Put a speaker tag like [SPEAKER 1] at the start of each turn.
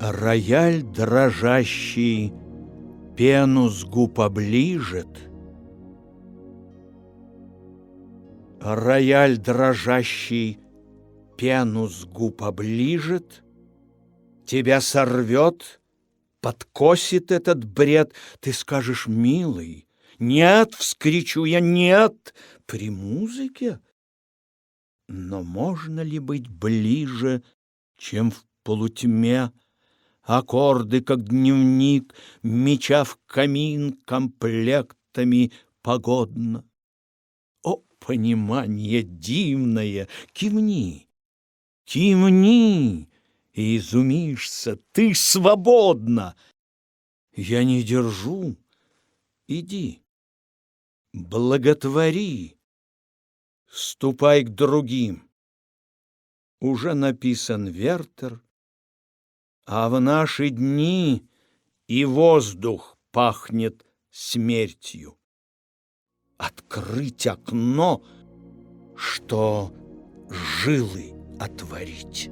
[SPEAKER 1] Рояль дрожащий пену с губ оближет. Рояль дрожащий пену с губ оближет, Тебя сорвет, подкосит этот бред, Ты скажешь, милый, нет, вскричу я, нет, при музыке. Но можно ли быть ближе, чем в полутьме, Аккорды, как дневник, меча в камин комплектами погодно? О, понимание дивное, кивни, кивни, и изумишься, ты свободна. Я не держу, иди благотвори, ступай к другим. Уже написан Вертер, а в наши дни и воздух пахнет смертью. Открыть окно, что жилы отворить.